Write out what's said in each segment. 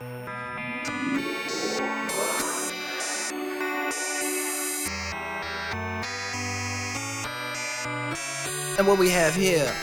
And what we have here.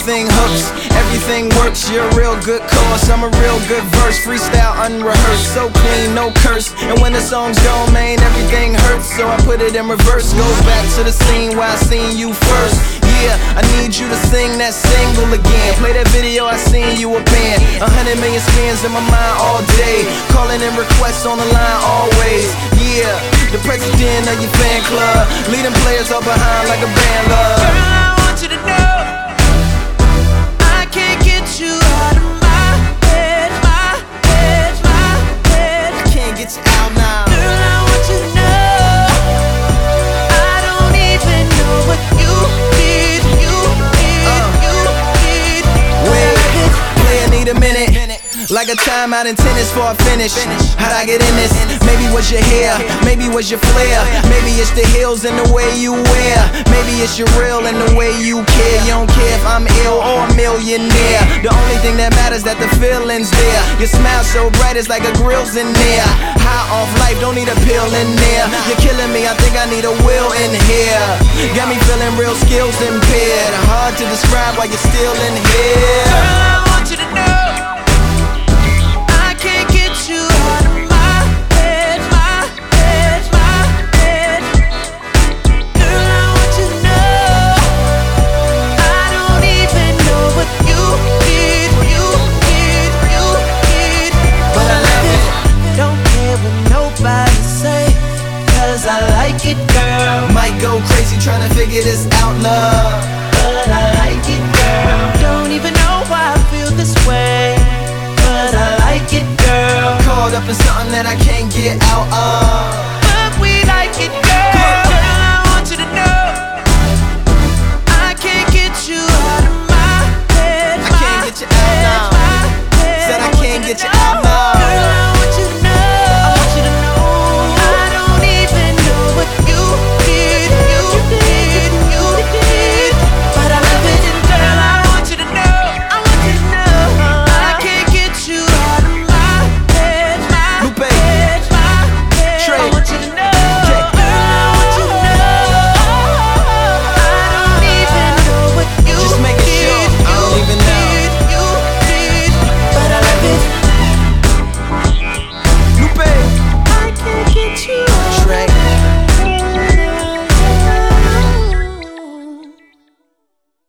Everything hooks, everything works. You're a real good cause. I'm a real good verse. Freestyle unrehearsed, so clean, no curse. And when the song's gone, man, everything hurts. So I put it in reverse. Go back to the scene where I seen you first. Yeah, I need you to sing that single again. Play that video, I seen you a band. A hundred million spins in my mind all day. Calling in requests on the line always. Yeah, the president of your fan club. Leading players all behind like a band love. Like a timeout in tennis for a finish. How'd I get in this? Maybe was your hair, maybe was your flair. Maybe it's the heels and the way you wear. Maybe it's your real and the way you care. You don't care if I'm ill or a millionaire. The only thing that matters that the feeling's there. Your smile so bright, it's like a grill's in there. High off life, don't need a pill in there. You're killing me, I think I need a will in here. Got me feeling real skills impaired. Hard to describe why you're still in here. Trying to figure this out, love. But I like it, girl. Don't even know why I feel this way. But I like it, girl. Caught up in something that I can't get out of.